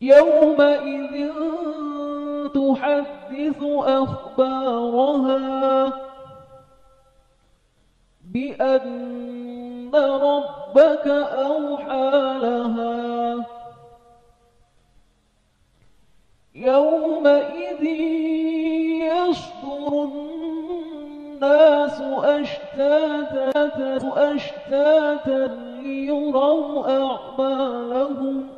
يومئذ تحدث أخبارها بأن ربك أوحى لها. يومئذ يصدر الناس أشتاتا أشتاتا ليروا أعمالهم.